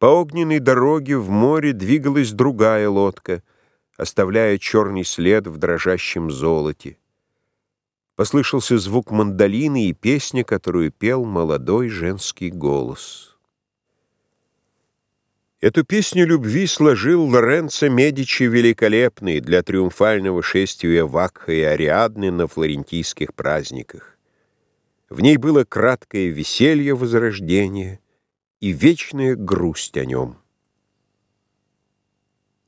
По огненной дороге в море двигалась другая лодка, оставляя черный след в дрожащем золоте. Послышался звук мандолины и песня, которую пел молодой женский голос. Эту песню любви сложил Лоренцо Медичи Великолепный для триумфального шествия Вакха и Ариадны на флорентийских праздниках. В ней было краткое веселье возрождения и вечная грусть о нем.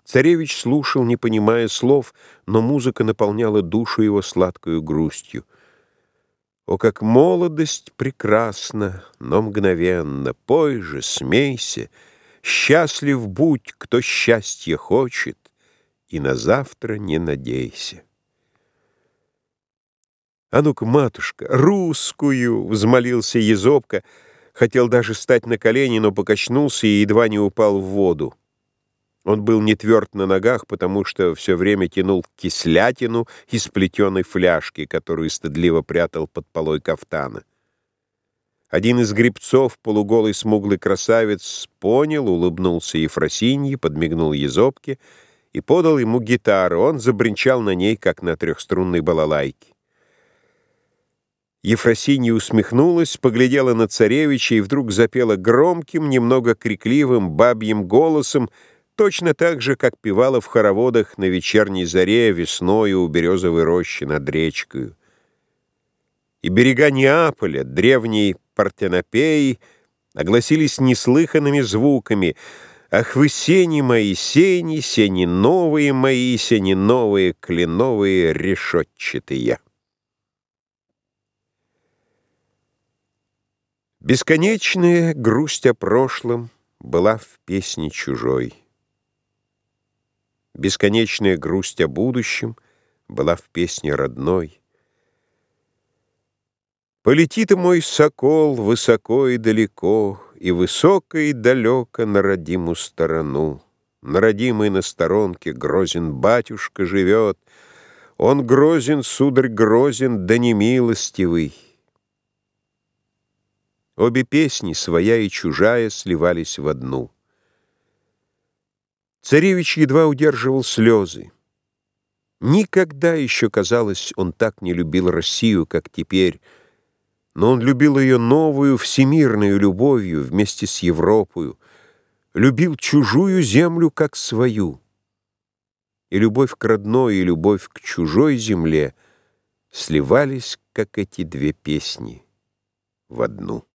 Царевич слушал, не понимая слов, но музыка наполняла душу его сладкою грустью. О, как молодость прекрасна, но мгновенно! Пой же, смейся, счастлив будь, кто счастье хочет, и на завтра не надейся. «А ну-ка, матушка, русскую!» — взмолился Езопка, хотел даже стать на колени, но покачнулся и едва не упал в воду. Он был не тверд на ногах, потому что все время тянул кислятину из плетеной фляжки, которую стыдливо прятал под полой кафтана. Один из грибцов, полуголый смуглый красавец, понял, улыбнулся Ефросинье, подмигнул Езопке и подал ему гитару. Он забринчал на ней, как на трехструнной балалайке. Ефросинья усмехнулась, поглядела на царевича и вдруг запела громким, немного крикливым бабьим голосом, точно так же, как певала в хороводах на вечерней заре весною у березовой рощи над речкою. И берега Неаполя, древней Партенопеи, огласились неслыханными звуками «Ах вы, сени мои, сени, сени новые мои, сени новые, кленовые, решетчатые!» Бесконечная грусть о прошлом была в песне чужой. Бесконечная грусть о будущем была в песне родной. Полетит мой сокол высоко и далеко, И высоко и далеко на родимую сторону. На родимой на сторонке грозен батюшка живет, Он грозен, сударь, грозен, да не милостивый. Обе песни, своя и чужая, сливались в одну. Царевич едва удерживал слезы. Никогда еще, казалось, он так не любил Россию, как теперь, но он любил ее новую, всемирную любовью вместе с Европою, любил чужую землю, как свою. И любовь к родной, и любовь к чужой земле сливались, как эти две песни, в одну.